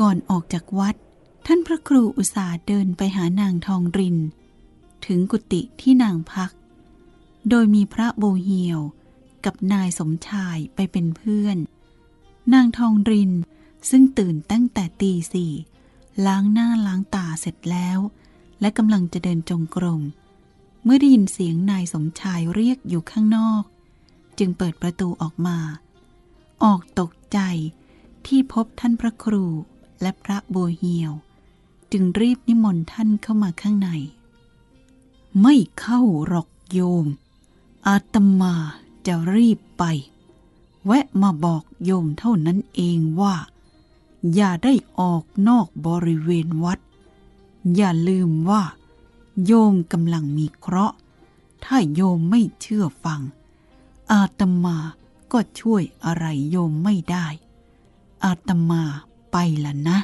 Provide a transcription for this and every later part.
ก่อนออกจากวัด ท่านพระครูอุตสาเดินไปหานางทองริน ถึงกุฏิที่นางพัก โดยมีพระโบเฮียวกับนายสมชายไปเป็นเพื่อน นางทองรินซึ่งตื่นตั้งแต่ตีสี่ล้างหน้าล้างตาเสร็จแล้ว และกำลังจะเดินจงกรม เมื่อได้ยินเสียงนายสมชายเรียกอยู่ข้างนอก จึงเปิดประตูออกมา ออกตกใจที่พบท่านพระครู และพระโบเฮียว จึงรีบนิมนต์ท่านเข้ามาข้างใน ไม่เข้าหรอกโยม อาตมาจะรีบไป แวะมาบอกโยมเท่านั้นเองว่า อย่าได้ออกนอกบริเวณวัด อย่าลืมว่า โยมกำลังมีเคราะห์ ถ้าโยมไม่เชื่อฟัง อาตมาก็ช่วยอะไรโยมไม่ได้ อาตมา ไปละนะ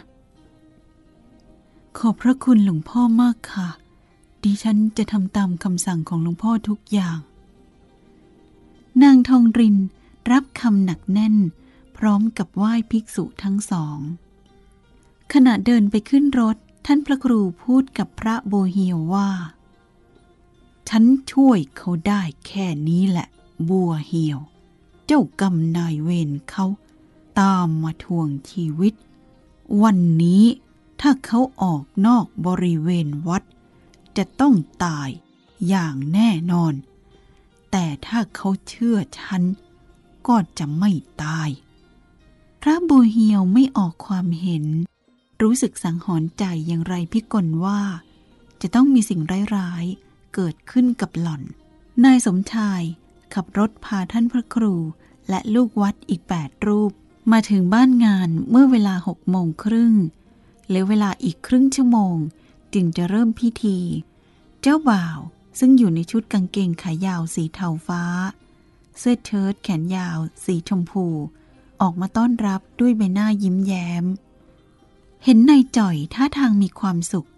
ขอบพระคุณหลวงพ่อมากค่ะ ดิฉันจะทำตามคำสั่งของหลวงพ่อทุกอย่าง นางทองรินรับคำหนักแน่น พร้อมกับไหว้ภิกษุทั้งสอง ขณะเดินไปขึ้นรถท่านพระครูพูดกับพระโบเฮียวว่า ฉันช่วยเขาได้แค่นี้แหละ บัวเหียว เจ้ากรรมนายเวรเขา ตามมาทวงชีวิต วันนี้ถ้าเขาออกนอกบริเวณวัด จะต้องตายอย่างแน่นอน แต่ถ้าเขาเชื่อฉัน ก็จะไม่ตาย พระบูเฮียวไม่ออกความเห็น รู้สึกสังหรณ์ใจอย่างไรพิกลว่า จะต้องมีสิ่งร้ายๆ เกิดขึ้นกับหล่อน นายสมชายขับรถพาท่านพระครูและลูกวัดอีกแปดรูป มาถึงบ้านงานเมื่อเวลาหกโมงครึ่งเหลือเวลาอีกครึ่งชั่วโมง จึงจะเริ่มพิธี เจ้าบ่าวซึ่งอยู่ในชุดกางเกงขายาวสีเทาฟ้า เสื้อเชิ้ตแขนยาว สีชมพู ออกมาต้อนรับด้วยใบหน้ายิ้มแย้ม เห็นนายจ่อยท่าทางมีความสุข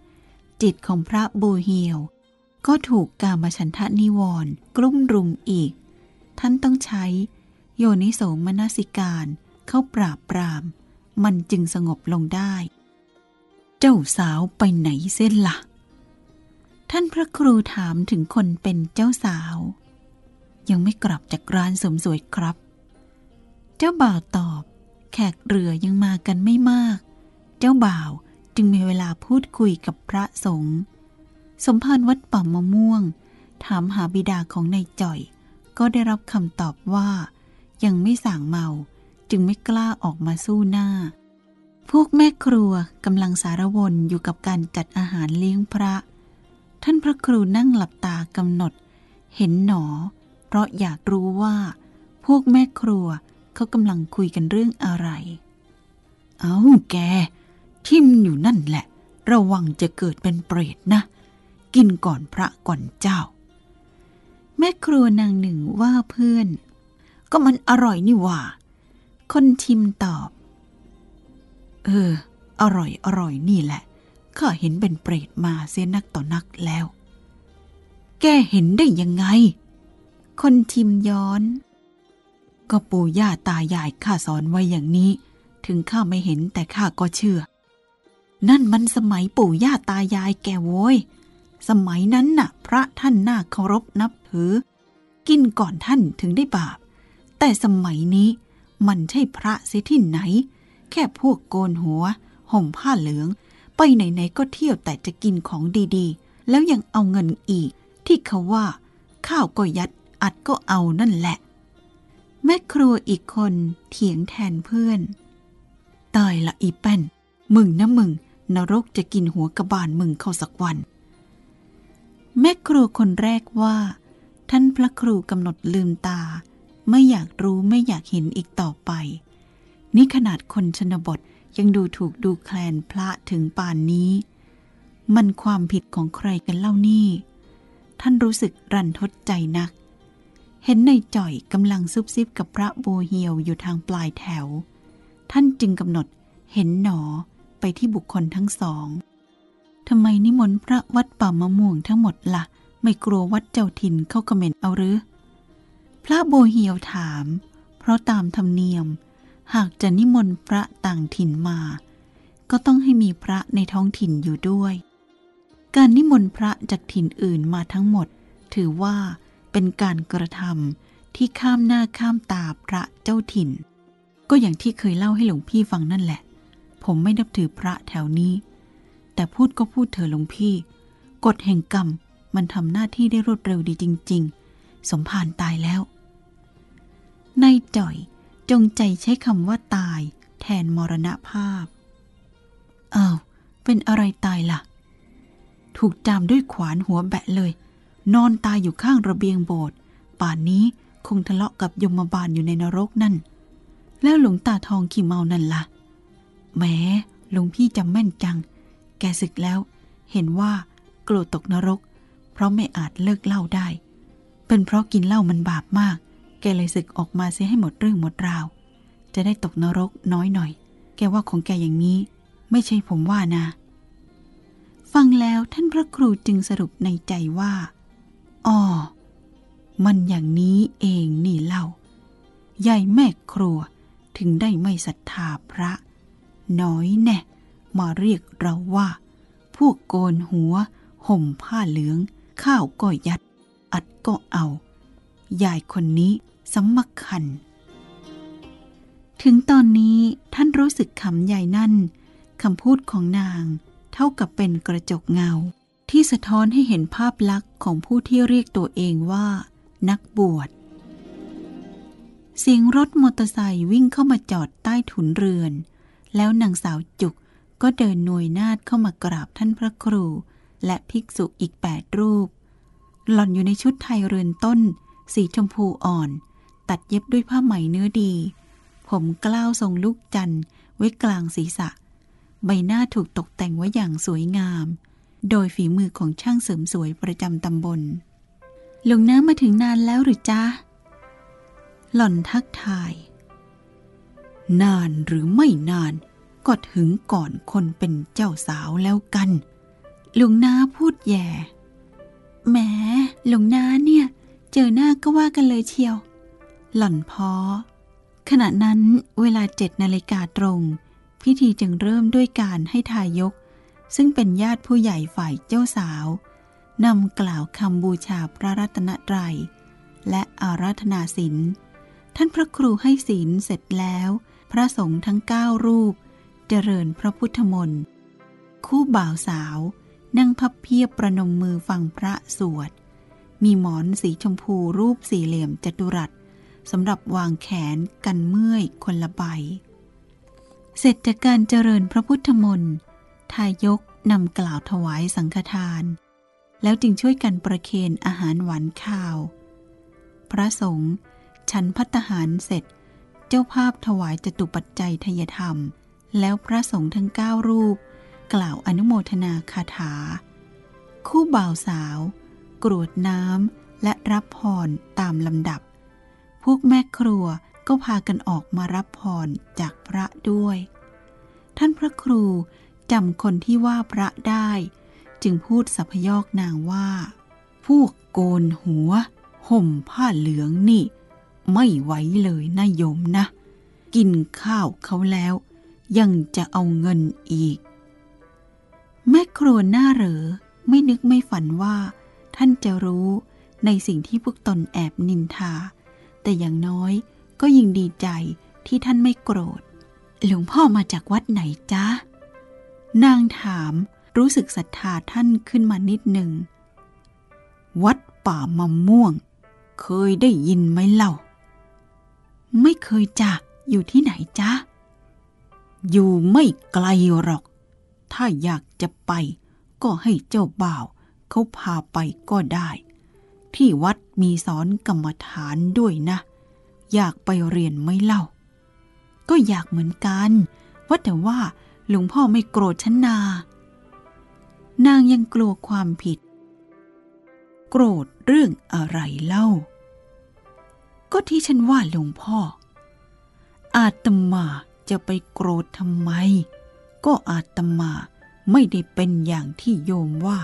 จิตของพระบูเฮียว ก็ถูกกามฉันทะนิวรกลุ่มรุมอีก ท่านต้องใช้ โยนิโสมนสิการ เขาปราบปราม มันจึงสงบลงได้ เจ้าสาวไปไหนเส้นละ่ะ ท่านพระครูถามถึงคนเป็นเจ้าสาว ยังไม่กลับจากร้านเสริมสวยครับ เจ้าบ่าวตอบ แขกเรือยังมากันไม่มาก เจ้าบ่าวจึงมีเวลาพูดคุยกับพระสงฆ์สมภารวัดป่ามะม่วง ถามหาบิดาของนายจ่อย ก็ได้รับคำตอบว่า ยังไม่สั่งเมา จึงไม่กล้าออกมาสู้หน้า พวกแม่ครัวกำลังสารวนอยู่กับการจัดอาหารเลี้ยงพระ ท่านพระครูนั่งหลับตากำหนด เห็นหนอ เพราะอยากรู้ว่า พวกแม่ครัวเขากำลังคุยกันเรื่องอะไร เอาแก ทิมอยู่นั่นแหละ ระวังจะเกิดเป็นเปรตนะ กินก่อนพระก่อนเจ้า แม่ครัวนางหนึ่งว่าเพื่อน ก็มันอร่อยนี่ว่า คนชิมตอบ เออ อร่อยอร่อยนี่แหละข้าเห็นเป็นเปรตมาเสียนักต่อนักแล้ว แกเห็นได้ยังไง คนชิมย้อน ก็ปู่ย่าตายายข้าสอนไว้อย่างนี้ ถึงข้าไม่เห็นแต่ข้าก็เชื่อ นั่นมันสมัยปู่ย่าตายายแกโว้ย สมัยนั้นน่ะ พระท่านน่าเคารพนับถือ กินก่อนท่านถึงได้บาป แต่สมัยนี้ มันใช่พระเสียที่ไหน แค่พวกโกนหัว ห่มผ้าเหลือง ไปไหนๆก็เที่ยวแต่จะกินของดีๆ แล้วยังเอาเงินอีก ที่เขาว่า ข้าวก็ยัดอัดก็เอานั่นแหละ แม่ครัวอีกคนเถียงแทนเพื่อน ตายละอีแป้น มึงนะมึง นรกจะกินหัวกระบาลมึงเข้าสักวัน แม่ครัวคนแรกว่า ท่านพระครูกำหนดลืมตา ไม่อยากรู้ไม่อยากเห็นอีกต่อไป นี่ขนาดคนชนบทยังดูถูกดูแคลนพระถึงป่านนี้ มันความผิดของใครกันเล่านี่ ท่านรู้สึกรันทดใจนัก เห็นในจ่อยกำลังซุบซิบกับพระโบเฮียวอยู่ทางปลายแถว ท่านจึงกำหนดเห็นหนอไปที่บุคคลทั้งสองทำไมนิมนต์พระวัดป่ามะม่วงทั้งหมดละ่ะ ไม่กลัววัดเจ้าถิ่นเข้าคอมเมนต์เอาหรือ พระโบเฮียวถาม เพราะตามธรรมเนียม หากจะนิมนต์พระต่างถิ่นมา ก็ต้องให้มีพระในท้องถิ่นอยู่ด้วย การนิมนต์พระจากถิ่นอื่นมาทั้งหมด ถือว่าเป็นการกระทำที่ข้ามหน้าข้ามตาพระเจ้าถิ่น ก็อย่างที่เคยเล่าให้หลวงพี่ฟังนั่นแหละ ผมไม่นับถือพระแถวนี้ แต่พูดก็พูดเถอะหลวงพี่ กฎแห่งกรรมมันทำหน้าที่ได้รวดเร็วดีจริง ๆ สมภารตายแล้ว นายจ่อยจงใจใช้คำว่าตายแทนมรณภาพอ้าวเป็นอะไรตายละ่ะ ถูกจามด้วยขวานหัวแบะเลย นอนตายอยู่ข้างระเบียงโบสถ์ป่านนี้คงทะเลาะกับยมบาลอยู่ในนรกนั่น แล้วหลวงตาทองขี่เมานั่นละ่ะแหมหลวงพี่จำแม่นจัง แกศึกแล้ว เห็นว่าโกรธตกนรก เพราะไม่อาจเลิกเหล้าได้ เป็นเพราะกินเหล้ามันบาปมาก แกเลยศึกออกมาเสียให้หมดเรื่องหมดราว จะได้ตกนรกน้อยหน่อย แกว่าของแกอย่างนี้ ไม่ใช่ผมว่านะ ฟังแล้วท่านพระครูจึงสรุปในใจว่าอ๋อมันอย่างนี้เองนี่เล่า ใหญ่แม่ครัวถึงได้ไม่ศรัทธาพระ น้อยแน่ มาเรียกเราว่า พวกโกนหัว ห่มผ้าเหลือง ข้าวก็ยัด อัดก็เอา ยายคนนี้ สำมักคันถึงตอนนี้ท่านรู้สึกขำใหญ่นั่นคำพูดของนางเท่ากับเป็นกระจกเงา ที่สะท้อนให้เห็นภาพลักษณ์ของผู้ที่เรียกตัวเองว่า นักบวช เสียงรถมอเตอร์ไซค์วิ่งเข้ามาจอดใต้ถุนเรือน แล้วนางสาวจุกก็เดินหน่วยนาดเข้ามากราบท่านพระครู และภิกษุอีกแปดรูป หล่อนอยู่ในชุดไทยเรือนต้น สีชมพูอ่อน ตัดเย็บด้วยผ้าไหมเนื้อดี ผมกล้าวทรงลูกจันทร์ไว้กลางศีรษะ ใบหน้าถูกตกแต่งไว้อย่างสวยงาม โดยฝีมือของช่างเสริมสวยประจำตำบลหลวงน้ามาถึงนานแล้วหรือจ๊ะ หล่อนทักทาย นานหรือไม่นาน ก็ถึงก่อนคนเป็นเจ้าสาวแล้วกัน หลวงน้าพูดแย่แหมหลวงน้าเนี่ย เจอหน้าก็ว่ากันเลยเชียว หล่อนพอขณะนั้นเวลาเจ็ดนาฬิกาตรง พิธีจึงเริ่มด้วยการให้ทายก ซึ่งเป็นญาติผู้ใหญ่ฝ่ายเจ้าสาวนำกล่าวคำบูชาพระรัตนตรัย และอาราธนาศีลท่านพระครูให้ศีลเสร็จแล้ว พระสงฆ์ทั้งเก้ารูป เจริญพระพุทธมนต์ คู่บ่าวสาว นั่งพับเพียบประนมมือฟังพระสวด มีหมอนสีชมพูรูปสี่เหลี่ยมจัตุรัส สำหรับวางแขนกันเมื่อยคนละใบ เสร็จจากการเจริญพระพุทธมนต์ทายกนำกล่าวถวายสังฆทาน แล้วจึงช่วยกันประเคนอาหารหวานข้าว พระสงฆ์ฉันพัตหารเสร็จ เจ้าภาพถวายจตุปัจจัยทยธรรม แล้วพระสงฆ์ทั้งเก้ารูป กล่าวอนุโมทนาคาถา คู่บ่าวสาว กรวดน้ำและรับพรตามลำดับ พวกแม่ครัวก็พากันออกมารับพรจากพระด้วย ท่านพระครูจำคนที่ว่าพระได้ จึงพูดสัพยอกนางว่า พวกโกนหัว ห่มผ้าเหลืองนี่ ไม่ไหวเลยนะโยมนะ กินข้าวเขาแล้ว ยังจะเอาเงินอีก แม่ครัวหน้าเหรอ ไม่นึกไม่ฝันว่า ท่านจะรู้ในสิ่งที่พวกตนแอบนินทา แต่อย่างน้อยก็ยิ่งดีใจที่ท่านไม่โกรธ หลวงพ่อมาจากวัดไหนจ๊ะ นางถามรู้สึกศรัทธาท่านขึ้นมานิดหนึ่ง วัดป่ามะม่วง เคยได้ยินไหมเล่า ไม่เคยจ้ะ อยู่ที่ไหนจ๊ะ อยู่ไม่ไกลหรอก ถ้าอยากจะไปก็ให้เจ้าบ่าวเขาพาไปก็ได้ ที่วัดมีสอนกรรมฐานด้วยนะ อยากไปเรียนไม่เล่า ก็อยากเหมือนกันว่าแต่ว่าหลวงพ่อไม่โกรธฉันนา นางยังกลัวความผิด โกรธเรื่องอะไรเล่า ก็ที่ฉันว่าหลวงพ่อ อาตมาจะไปโกรธทำไม ก็อาตมาไม่ได้เป็นอย่างที่โยมว่า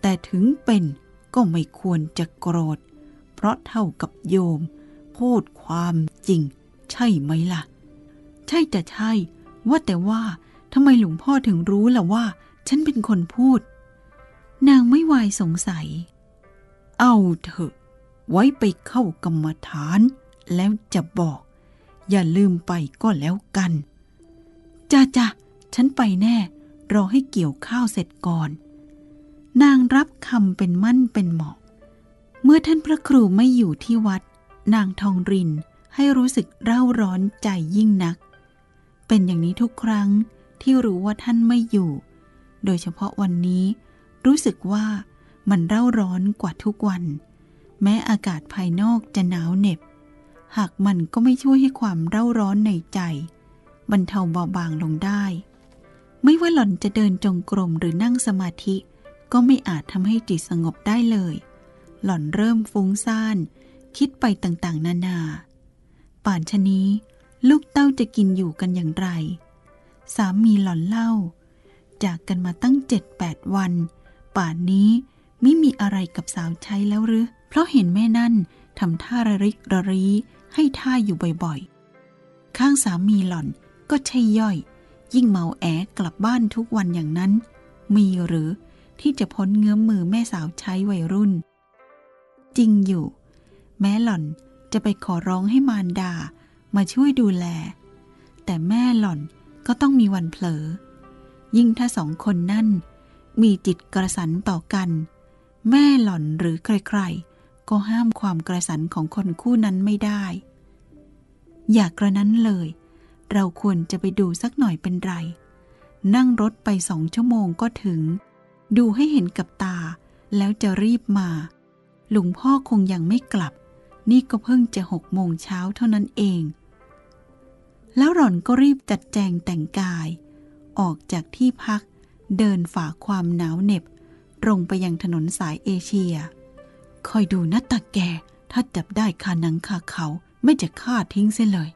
แต่ถึงเป็น ก็ไม่ควรจะโกรธ เพราะเท่ากับโยม พูดความจริง ใช่ไหมล่ะ ใช่แต่ใช่ ว่าแต่ว่าทำไมหลวงพ่อถึงรู้ล่ะว่า ฉันเป็นคนพูด นางไม่วายสงสัย เอาเถอะ ไว้ไปเข้ากรรมฐาน แล้วจะบอก อย่าลืมไปก็แล้วกันจ้าจ้าฉันไปแน่ รอให้เกี่ยวข้าวเสร็จก่อน นางรับคำเป็นมั่นเป็นเหมาะ เมื่อท่านพระครูไม่อยู่ที่วัด นางทองรินให้รู้สึกเร่าร้อนใจยิ่งนัก เป็นอย่างนี้ทุกครั้งที่รู้ว่าท่านไม่อยู่ โดยเฉพาะวันนี้รู้สึกว่ามันเร่าร้อนกว่าทุกวัน แม้อากาศภายนอกจะหนาวเหน็บ หากมันก็ไม่ช่วยให้ความเร่าร้อนในใจ บรรเทาเบาบางลงได้ ไม่ว่าหล่อนจะเดินจงกรมหรือนั่งสมาธิ ก็ไม่อาจทำให้จิตสงบได้เลย หล่อนเริ่มฟุ้งซ่าน คิดไปต่างๆ นานา ป่านชะนี้ ลูกเต้าจะกินอยู่กันอย่างไร สามีหล่อนเล่า จากกันมาตั้งเจ็ดแปดวัน ป่านนี้ไม่มีอะไรกับสาวใช้แล้วหรือ เพราะเห็นแม่นั่นทำท่าระริกระรีให้ท่าอยู่บ่อยๆ ข้างสามีหล่อนก็ใช่ย่อย ยิ่งเมาแอกลับบ้านทุกวันอย่างนั้น มีหรือ ที่จะพ้นเงื้อมมือแม่สาวใช้วัยรุ่น จริงอยู่ แม้หล่อนจะไปขอร้องให้มารดามาช่วยดูแล แต่แม่หล่อนก็ต้องมีวันเผลอ ยิ่งถ้าสองคนนั่น มีจิตกระสันต่อกัน แม่หล่อนหรือใครๆ ก็ห้ามความกระสันของคนคู่นั้นไม่ได้ อยากกระนั้นเลย เราควรจะไปดูสักหน่อยเป็นไร นั่งรถไปสองชั่วโมงก็ถึง ดูให้เห็นกับตา แล้วจะรีบมา หลวงพ่อคงยังไม่กลับ นี่ก็เพิ่งจะหกโมงเช้าเท่านั้นเอง แล้วหล่อนก็รีบจัดแจงแต่งกาย ออกจากที่พัก เดินฝ่าความหนาวเหน็บ ตรงไปยังถนนสายเอเชีย คอยดูนะตาแก ถ้าจับได้คานังคาเขาไม่จะฆ่าทิ้งเสียเลย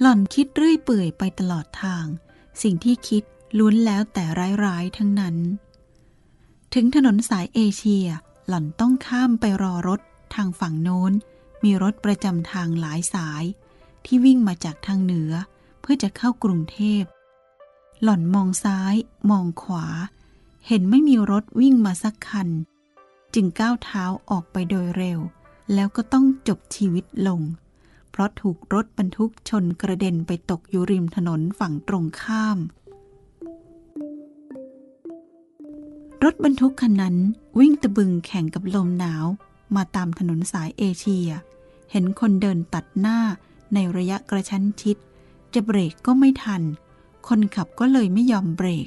หล่อนคิดเรื่อยเปื่อยไปตลอดทาง สิ่งที่คิด ล้วนแล้วแต่ร้ายๆทั้งนั้น ถึงถนนสายเอเชียหล่อนต้องข้ามไปรอรถทางฝั่งโน้น มีรถประจำทางหลายสาย ที่วิ่งมาจากทางเหนือ เพื่อจะเข้ากรุงเทพ หล่อนมองซ้าย มองขวา เห็นไม่มีรถวิ่งมาสักคัน จึงก้าวเท้าออกไปโดยเร็ว แล้วก็ต้องจบชีวิตลง เพราะถูกรถบรรทุกชนกระเด็นไปตกอยู่ริมถนนฝั่งตรงข้าม รถบรรทุกคันนั้นวิ่งตะบึงแข่งกับลมหนาวมาตามถนนสายเอเชีย เห็นคนเดินตัดหน้าในระยะกระชั้นชิด จะเบรกก็ไม่ทัน คนขับก็เลยไม่ยอมเบรก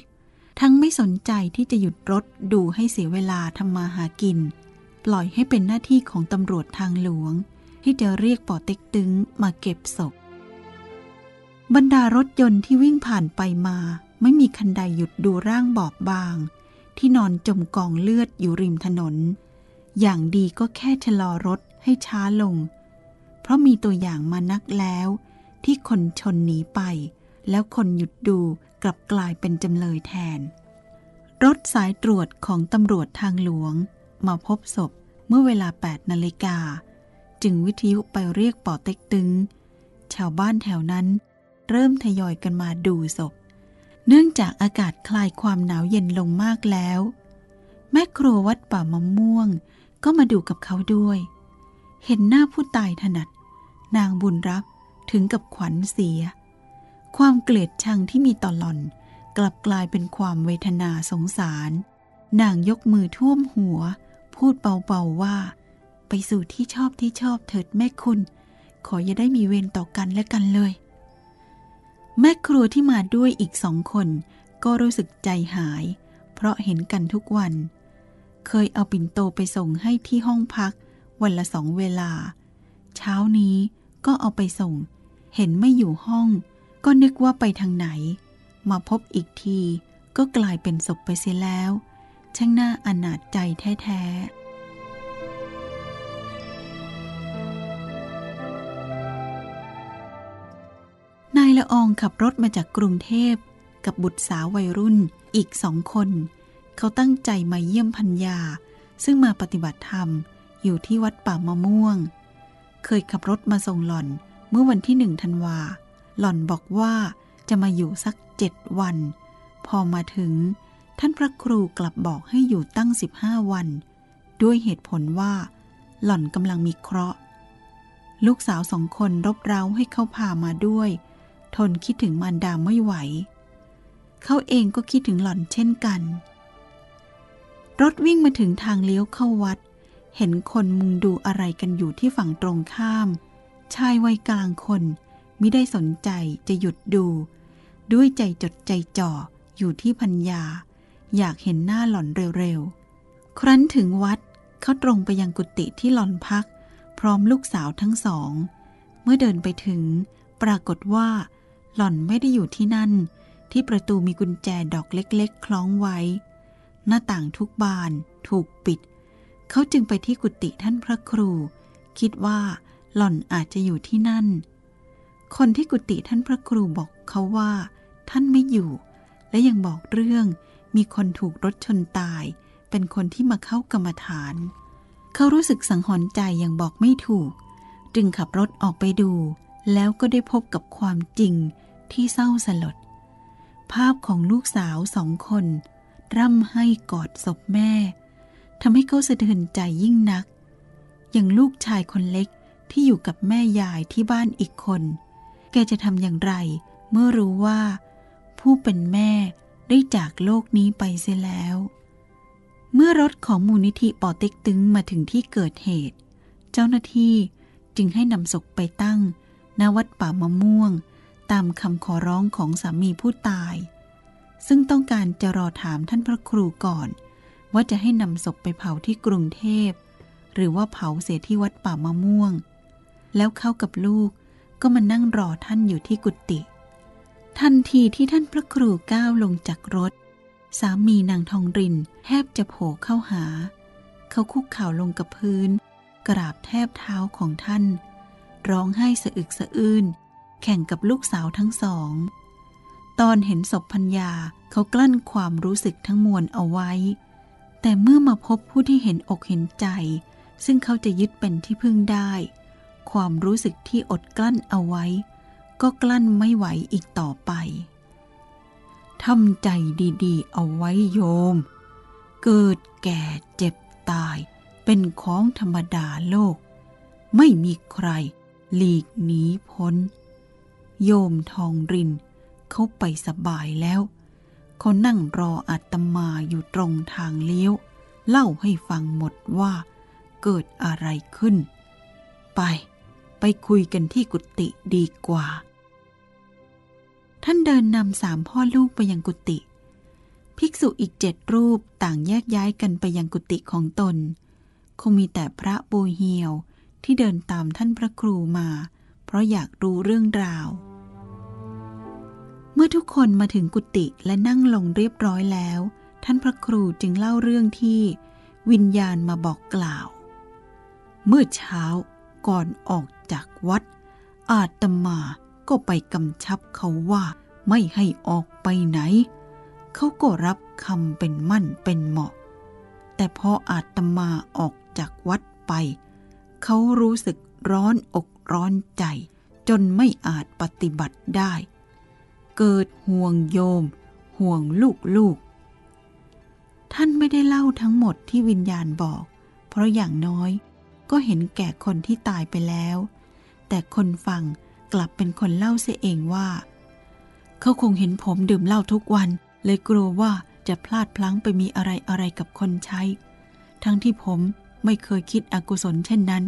ทั้งไม่สนใจที่จะหยุดรถดูให้เสียเวลาทำมาหากิน ปล่อยให้เป็นหน้าที่ของตำรวจทางหลวง ที่จะเรียกปอเต็กตึงมาเก็บศพ บรรดารถยนต์ที่วิ่งผ่านไปมา ไม่มีคันใดหยุดดูร่างบอบบาง ที่นอนจมกองเลือดอยู่ริมถนน อย่างดีก็แค่ชะลอรถให้ช้าลง เพราะมีตัวอย่างมานักแล้ว ที่คนชนหนีไป แล้วคนหยุดดูกลับกลายเป็นจำเลยแทน รถสายตรวจของตำรวจทางหลวง มาพบศพเมื่อเวลา 8 นาฬิกา จึงวิทยุไปเรียกปอเต็กตึง ชาวบ้านแถวนั้นเริ่มทยอยกันมาดูศพ เนื่องจากอากาศคลายความหนาวเย็นลงมากแล้ว แม่ครัววัดป่ามะม่วงก็มาดูกับเขาด้วย เห็นหน้าผู้ตายถนัด นางบุญรับถึงกับขวัญเสีย ความเกลียดชังที่มีต่อหล่อน กลับกลายเป็นความเวทนาสงสาร นางยกมือท่วมหัว พูดเบาๆว่า ไปสู่ที่ชอบที่ชอบเถิดแม่คุณ ขออย่าได้มีเวรต่อกันและกันเลย แม่ครัวที่มาด้วยอีกสองคนก็รู้สึกใจหาย เพราะเห็นกันทุกวัน เคยเอาปิ่นโตไปส่งให้ที่ห้องพัก วันละสองเวลา เช้านี้ก็เอาไปส่ง เห็นไม่อยู่ห้อง ก็นึกว่าไปทางไหน มาพบอีกทีก็กลายเป็นศพไปเสียแล้ว ช่างน่าอนาจใจแท้ๆ ละอองขับรถมาจากกรุงเทพ กับบุตรสาววัยรุ่นอีกสองคน เขาตั้งใจมาเยี่ยมพัญญา ซึ่งมาปฏิบัติธรรมอยู่ที่วัดป่ามะม่วง เคยขับรถมาส่งหล่อนเมื่อวันที่หนึ่งธันวา หล่อนบอกว่าจะมาอยู่สักเจ็ดวัน พอมาถึง ท่านพระครูกลับบอกให้อยู่ตั้งสิบห้าวัน ด้วยเหตุผลว่า หล่อนกำลังมีเคราะห์ ลูกสาวสองคนรบเร้าให้เขาพามาด้วย ทนคิดถึงมารดาไม่ไหว เขาเองก็คิดถึงหล่อนเช่นกัน รถวิ่งมาถึงทางเลี้ยวเข้าวัด เห็นคนมุงดูอะไรกันอยู่ที่ฝั่งตรงข้าม ชายวัยกลางคนมิได้สนใจจะหยุดดู ด้วยใจจดใจจ่ออยู่ที่พัญญา อยากเห็นหน้าหล่อนเร็วๆ ครั้นถึงวัดเขาตรงไปยังกุฏิที่หล่อนพัก พร้อมลูกสาวทั้งสอง เมื่อเดินไปถึง ปรากฏว่า หล่อนไม่ได้อยู่ที่นั่น ที่ประตูมีกุญแจดอกเล็กๆ คล้องไว้ หน้าต่างทุกบาน ถูกปิด เขาจึงไปที่กุฏิท่านพระครู คิดว่าหล่อนอาจจะอยู่ที่นั่น คนที่กุฏิท่านพระครูบอกเขาว่า ท่านไม่อยู่ และยังบอกเรื่องมีคนถูกรถชนตาย เป็นคนที่มาเข้ากรรมฐาน เขารู้สึกสังหรณ์ใจอย่างบอกไม่ถูก จึงขับรถออกไปดู แล้วก็ได้พบกับความจริง ที่เศร้าสลด ภาพของลูกสาวสองคน ร่ำให้กอดศพแม่ทำให้เขาสะเทือนใจยิ่งนัก อย่างลูกชายคนเล็กที่อยู่กับแม่ยายที่บ้านอีกคน แกจะทำอย่างไรเมื่อรู้ว่า ผู้เป็นแม่ได้จากโลกนี้ไปเสียแล้ว เมื่อรถของมูลนิธิปอเต็กตึงมาถึงที่เกิดเหตุ เจ้าหน้าที่จึงให้นำศพไปตั้งณวัดป่ามะม่วง ตามคำขอร้องของสามีผู้ตาย ซึ่งต้องการจะรอถามท่านพระครูก่อน ว่าจะให้นำศพไปเผาที่กรุงเทพ หรือว่าเผาเสียที่วัดป่ามะม่วง แล้วเขากับลูกก็มานั่งรอท่านอยู่ที่กุฏิทันทีที่ท่านพระครูก้าวลงจากรถ สามีนางทองรินแทบจะโผล่เข้าหา เขาคุกเข่าลงกับพื้น กราบแทบเท้าของท่าน ร้องไห้สะอึกสะอื้น แข่งกับลูกสาวทั้งสอง ตอนเห็นศพพัญญาเขากลั้นความรู้สึกทั้งมวลเอาไว้ แต่เมื่อมาพบผู้ที่เห็นอกเห็นใจ ซึ่งเขาจะยึดเป็นที่พึ่งได้ ความรู้สึกที่อดกลั้นเอาไว้ ก็กลั้นไม่ไหวอีกต่อไปทำใจดีๆ เอาไว้โยม เกิดแก่เจ็บตาย เป็นของธรรมดาโลก ไม่มีใคร หลีกหนีพ้น โยมทองริน เขาไปสบายแล้ว เขานั่งรออาตมาอยู่ตรงทางเลี้ยว เล่าให้ฟังหมดว่าเกิดอะไรขึ้น ไป ไปคุยกันที่กุฏิดีกว่า ท่านเดินนำสามพ่อลูกไปยังกุฏิภิกษุอีกเจ็ดรูปต่างแยกย้ายกันไปยังกุฏิของตน คงมีแต่พระโบเฮียวที่เดินตามท่านพระครูมา เพราะอยากรู้เรื่องราว เมื่อทุกคนมาถึงกุฏิและนั่งลงเรียบร้อยแล้ว ท่านพระครูจึงเล่าเรื่องที่วิญญาณมาบอกกล่าว เมื่อเช้าก่อนออกจากวัด อาตมาก็ไปกำชับเขาว่าไม่ให้ออกไปไหน เขาก็รับคำเป็นมั่นเป็นเหมาะ แต่พออาตมาออกจากวัดไป เขารู้สึกร้อนอกร้อนใจ จนไม่อาจปฏิบัติได้ เกิดห่วงโยม ห่วงลูกลูก ท่านไม่ได้เล่าทั้งหมดที่วิญญาณบอก เพราะอย่างน้อยก็เห็นแก่คนที่ตายไปแล้ว แต่คนฟังกลับเป็นคนเล่าเสียเองว่า เขาคงเห็นผมดื่มเหล้าทุกวัน เลยกลัวว่าจะพลาดพลั้งไปมีอะไรอะไรกับคนใช้ ทั้งที่ผมไม่เคยคิดอกุศลเช่นนั้น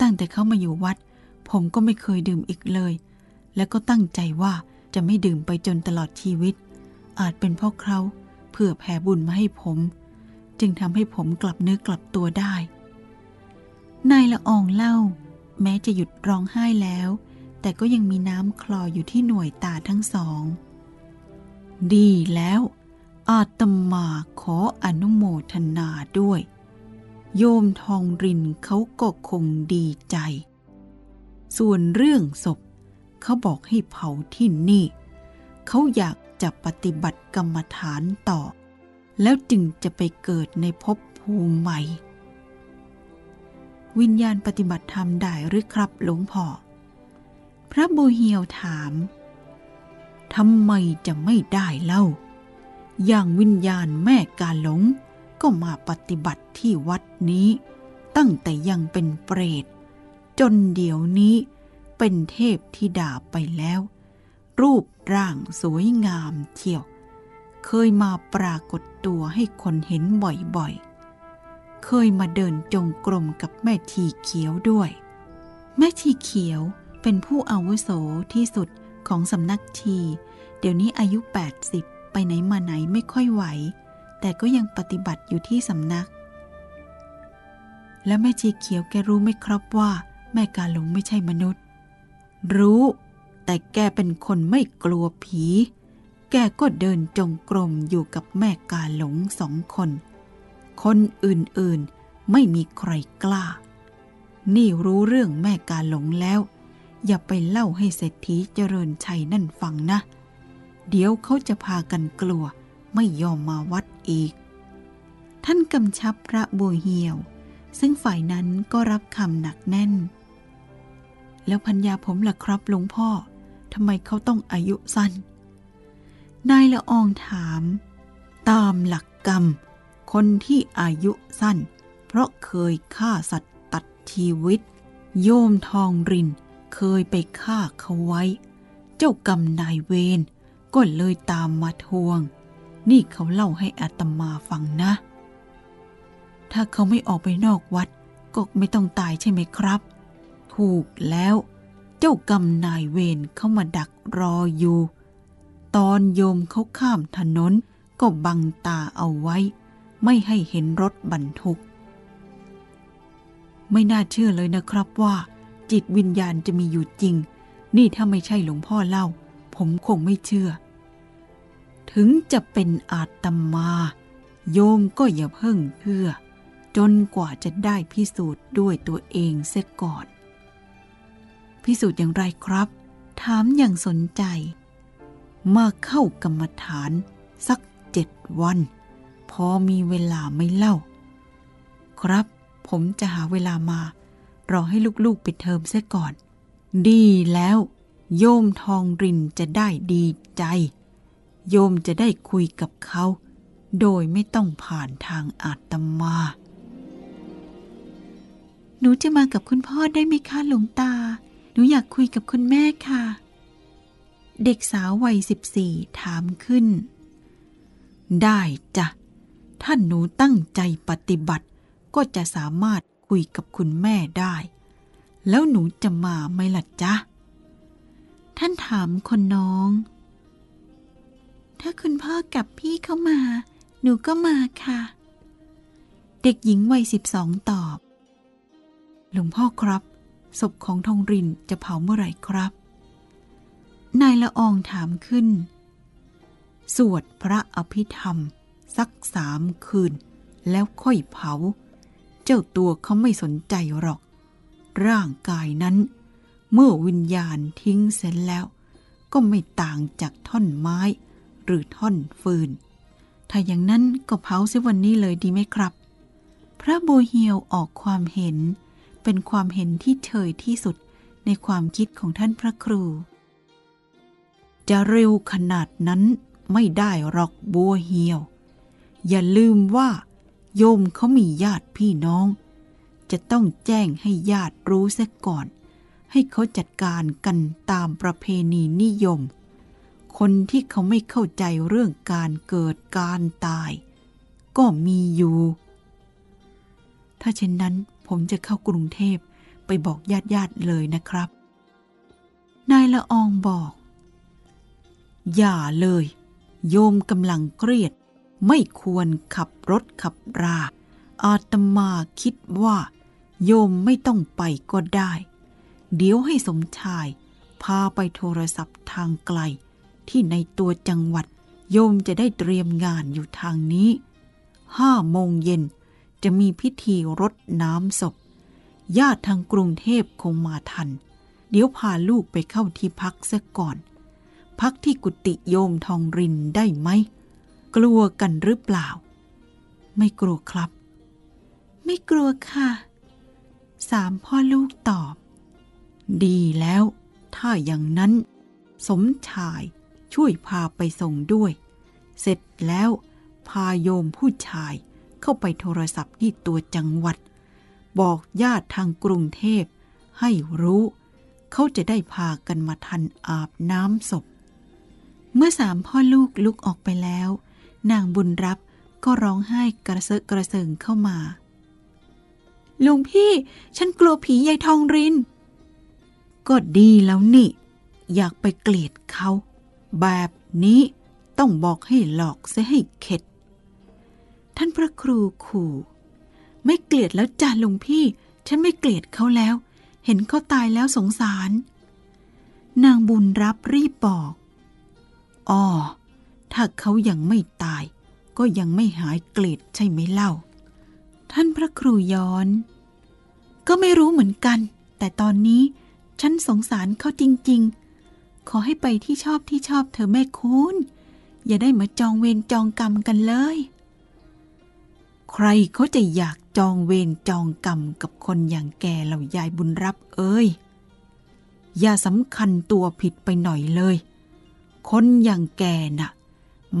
ตั้งแต่เขามาอยู่วัด ผมก็ไม่เคยดื่มอีกเลย และก็ตั้งใจว่า จะไม่ดื่มไปจนตลอดชีวิต อาจเป็นเพราะเขาเพื่อแผ่บุญมาให้ผม จึงทำให้ผมกลับเนื้อกลับตัวได้ นายละอองเล่า แม้จะหยุดร้องไห้แล้ว แต่ก็ยังมีน้ำคลออยู่ที่หน่วยตาทั้งสอง ดีแล้ว อาตมาขออนุโมทนาด้วย โยมทองรินเขาก็คงดีใจ ส่วนเรื่องศพ เขาบอกให้เผาที่นี่ เขาอยากจะปฏิบัติกรรมฐานต่อ แล้วจึงจะไปเกิดในภพภูมิใหม่ วิญญาณปฏิบัติธรรมได้หรือครับหลวงพ่อ พระบูเฮียวถามทำไมจะไม่ได้เล่า อย่างวิญญาณแม่กาหลงก็มาปฏิบัติที่วัดนี้ ตั้งแต่ยังเป็นเปรต จนเดี๋ยวนี้ เป็นเทพธิดาไปแล้ว รูปร่างสวยงามเที่ยว เคยมาปรากฏตัวให้คนเห็นบ่อยๆ เคยมาเดินจงกรมกับแม่ทีเขียวด้วย แม่ทีเขียวเป็นผู้อาวุโสที่สุดของสำนักทีเดี๋ยวนี้อายุ 80 ไปไหนมาไหนไม่ค่อยไหว แต่ก็ยังปฏิบัติอยู่ที่สำนัก และแม่ชีเขียวแกรู้ไหมครับว่า แม่กาหลงไม่ใช่มนุษย์ รู้ แต่แกเป็นคนไม่กลัวผี แกก็เดินจงกรมอยู่กับแม่กาหลงสองคน คนอื่นๆไม่มีใครกล้า นี่รู้เรื่องแม่กาหลงแล้ว อย่าไปเล่าให้เศรษฐีเจริญชัยนั่นฟังนะ เดี๋ยวเขาจะพากันกลัวไม่ยอมมาวัดอีก ท่านกำชับพระบัวเหี่ยว ซึ่งฝ่ายนั้นก็รับคำหนักแน่น แล้วพัญญาผมล่ะครับหลวงพ่อทำไมเขาต้องอายุสั้น นายละอองถาม ตามหลักกรรม คนที่อายุสั้น เพราะเคยฆ่าสัตว์ตัดชีวิต โยมทองรินเคยไปฆ่าเขาไว้ เจ้ากรรมนายเวรก็เลยตามมาทวง นี่เขาเล่าให้อาตมาฟังนะ ถ้าเขาไม่ออกไปนอกวัด ก็ไม่ต้องตายใช่ไหมครับ ถูกแล้ว เจ้ากรรมนายเวรเข้ามาดักรออยู่ ตอนโยมเขาข้ามถนนก็บังตาเอาไว้ ไม่ให้เห็นรถบรรทุก ไม่น่าเชื่อเลยนะครับว่า จิตวิญญาณจะมีอยู่จริง นี่ถ้าไม่ใช่หลวงพ่อเล่า ผมคงไม่เชื่อ ถึงจะเป็นอาตมา โยมก็อย่าเพิ่งเชื่อจนกว่าจะได้พิสูจน์ด้วยตัวเองเสียก่อน พิสูจน์อย่างไรครับ ถามอย่างสนใจ มาเข้ากรรมฐานสักเจ็ดวัน พอมีเวลาไม่เล่า ครับ ผมจะหาเวลามารอให้ลูกๆปิดเทอมเสียก่อน ดีแล้ว โยมทองรินจะได้ดีใจ โยมจะได้คุยกับเขา โดยไม่ต้องผ่านทางอาตมา หนูจะมากับคุณพ่อได้ไหมคะหลวงตา นูอยากคุยกับคุณแม่ค่ะ เด็กสาววัยสิบสี่ถามขึ้น ได้จ้ะ ถ้าหนูตั้งใจปฏิบัติ ก็จะสามารถคุยกับคุณแม่ได้ แล้วหนูจะมาไหมล่ะจ๊ะ ท่านถามคนน้อง ถ้าคุณพ่อกับพี่เข้ามา หนูก็มาค่ะ เด็กหญิงวัยสิบสองตอบ หลวงพ่อครับ ศพของทองรินจะเผาเมื่อไหร่ครับ นายละอองถามขึ้น สวดพระอภิธรรม สักสามคืน แล้วค่อยเผา เจ้าตัวเขาไม่สนใจหรอก ร่างกายนั้น เมื่อวิญญาณทิ้งเสร็จแล้ว ก็ไม่ต่างจากท่อนไม้ หรือท่อนฟืน ถ้าอย่างนั้นก็เผาเสียวันนี้เลยดีไหมครับ พระบัวเฮียวออกความเห็น เป็นความเห็นที่เฉยที่สุดในความคิดของท่านพระครู จะเร็วขนาดนั้นไม่ได้หรอกบัวเหียว อย่าลืมว่า โยมเขามีญาติพี่น้อง จะต้องแจ้งให้ญาติรู้เสียก่อน ให้เขาจัดการกันตามประเพณีนิยม คนที่เขาไม่เข้าใจเรื่องการเกิดการตาย ก็มีอยู่ ถ้าเช่นนั้น ผมจะเข้ากรุงเทพไปบอกญาติญาติๆเลยนะครับ นายละอองบอก อย่าเลย โยมกำลังเครียด ไม่ควรขับรถขับรา อาตมาคิดว่า โยมไม่ต้องไปก็ได้ เดี๋ยวให้สมชาย พาไปโทรศัพท์ทางไกล ที่ในตัวจังหวัด โยมจะได้เตรียมงานอยู่ทางนี้ห้าโมงเย็น จะมีพิธีรดน้ำศพ ญาติทางกรุงเทพคงมาทัน เดี๋ยวพาลูกไปเข้าที่พักซะก่อน พักที่กุฏิโยมทองรินได้ไหม กลัวกันหรือเปล่า ไม่กลัวครับ ไม่กลัวค่ะ สามพ่อลูกตอบ ดีแล้ว ถ้าอย่างนั้น สมชายช่วยพาไปส่งด้วย เสร็จแล้วพาโยมผู้ชาย เข้าไปโทรศัพท์ที่ตัวจังหวัด บอกญาติทางกรุงเทพ ให้รู้ เขาจะได้พากันมาทันอาบน้ำศพ เมื่อสามพ่อลูกลุกออกไปแล้ว นางบุญรับก็ร้องไห้กระเซาะกระเซิงเข้ามา ลุงพี่ ฉันกลัวผียายทองริน ก็ดีแล้วนี่ อยากไปเกลียดเขา แบบนี้ต้องบอกให้หลอกซะให้เข็ด ท่านพระครูขู่ ไม่เกลียดแล้วจ้าลุงพี่ ฉันไม่เกลียดเขาแล้ว เห็นเขาตายแล้วสงสาร นางบุญรับรีบบอกอ๋อถ้าเขายังไม่ตาย ก็ยังไม่หายเกลียดใช่ไหมเล่า ท่านพระครูย้อน ก็ไม่รู้เหมือนกัน แต่ตอนนี้ฉันสงสารเขาจริง ๆ ขอให้ไปที่ชอบที่ชอบเธอแม่คุณ อย่าได้มาจองเวรจองกรรมกันเลย ใครเขาจะอยากจองเวรจองกรรมกับคนอย่างแกเหล่ายายบุญรับเอ้ย อย่าสำคัญตัวผิดไปหน่อยเลย คนอย่างแกน่ะ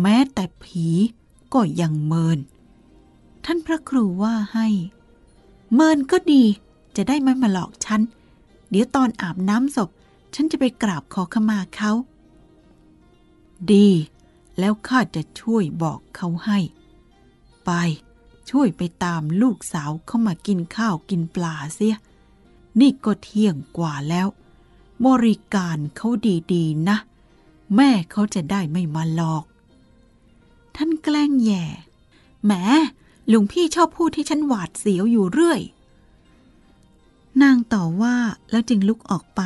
แม้แต่ผีก็ยังเมิน ท่านพระครูว่าให้ เมินก็ดีจะได้ไม่มาหลอกฉัน เดี๋ยวตอนอาบน้ำศพ ฉันจะไปกราบขอขมาเขา ดี แล้วข้าจะช่วยบอกเขาให้ ไป ช่วยไปตามลูกสาวเข้ามากินข้าวกินปลาเสีย นี่ก็เที่ยงกว่าแล้ว บริการเขาดีๆนะ แม่เขาจะได้ไม่มาหลอก ท่านแกล้งแย่แหมลุงพี่ชอบพูดที่ฉันหวาดเสียวอยู่เรื่อย นางต่อว่าแล้วจึงลุกออกไป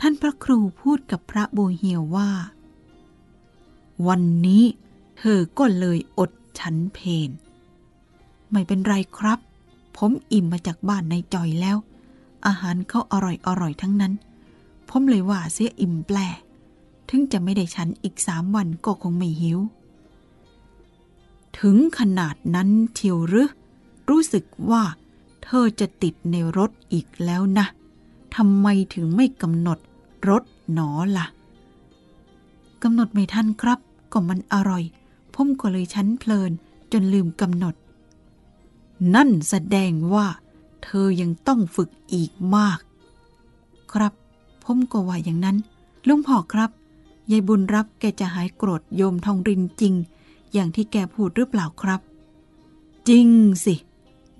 ท่านพระครูพูดกับพระโบเฮียวว่า วันนี้เธอก็เลยอดฉันเพน ไม่เป็นไรครับ ผมอิ่มมาจากบ้านในจอยแล้ว อาหารเขาอร่อยอร่อยทั้งนั้น ผมเลยว่าเสียอิ่มแปล ถึงจะไม่ได้ฉันอีกสามวันก็คงไม่หิว ถึงขนาดนั้นเทียวหรือรู้สึกว่าเธอจะติดในรถอีกแล้วนะทำไมถึงไม่กำหนดรถหนอละ่ะกำหนดไม่ทันครับ ก็มันอร่อย ผมก็เลยชั้นเพลินจนลืมกำหนด นั่นแสดงว่า เธอยังต้องฝึกอีกมาก ครับผมก็ว่าอย่างนั้น ลุงพ่อครับ ยายบุญรับแกจะหายโกรธโยมทองรินจริง อย่างที่แกพูดหรือเปล่าครับ จริงสิ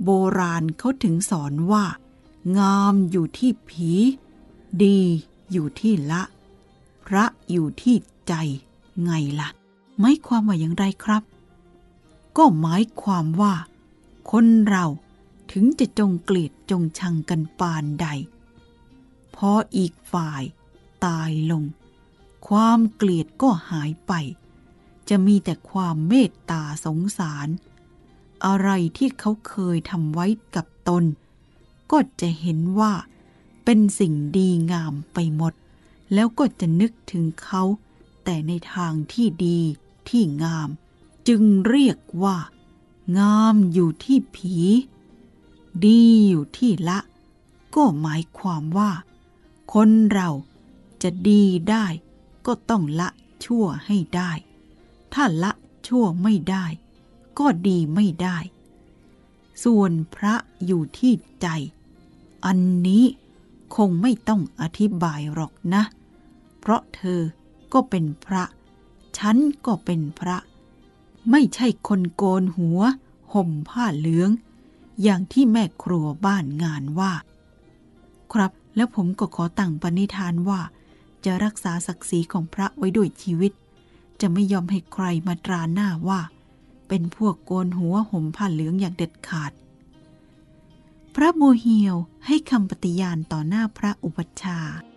โบราณเขาถึงสอนว่า งามอยู่ที่ผี ดีอยู่ที่ละ พระอยู่ที่ใจ ไงละ่ะหมายความว่าอย่างไรครับ ก็หมายความว่า คนเราถึงจะจงเกลียดจงชังกันปานใด พออีกฝ่ายตายลง ความเกลียดก็หายไป จะมีแต่ความเมตตาสงสาร อะไรที่เขาเคยทำไว้กับตน ก็จะเห็นว่าเป็นสิ่งดีงามไปหมด แล้วก็จะนึกถึงเขา แต่ในทางที่ดีที่งาม จึงเรียกว่า งามอยู่ที่ผี ดีอยู่ที่ละ ก็หมายความว่า คนเราจะดีได้ก็ต้องละชั่วให้ได้ ถ้าละชั่วไม่ได้ ก็ดีไม่ได้ ส่วนพระอยู่ที่ใจ อันนี้คงไม่ต้องอธิบายหรอกนะ เพราะเธอก็เป็นพระ ฉันก็เป็นพระ ไม่ใช่คนโกนหัว ห่มผ้าเหลือง อย่างที่แม่ครัวบ้านงานว่า ครับ แล้วผมก็ขอตั้งปณิธานว่า จะรักษาศักดิ์ศรีของพระไว้ด้วยชีวิต จะไม่ยอมให้ใครมาตราหน้าว่า เป็นพวกโกนหัวห่มผ้าเหลืองอย่างเด็ดขาด พระโมเฮียวให้คำปฏิญาณต่อหน้าพระอุปัชฌาย์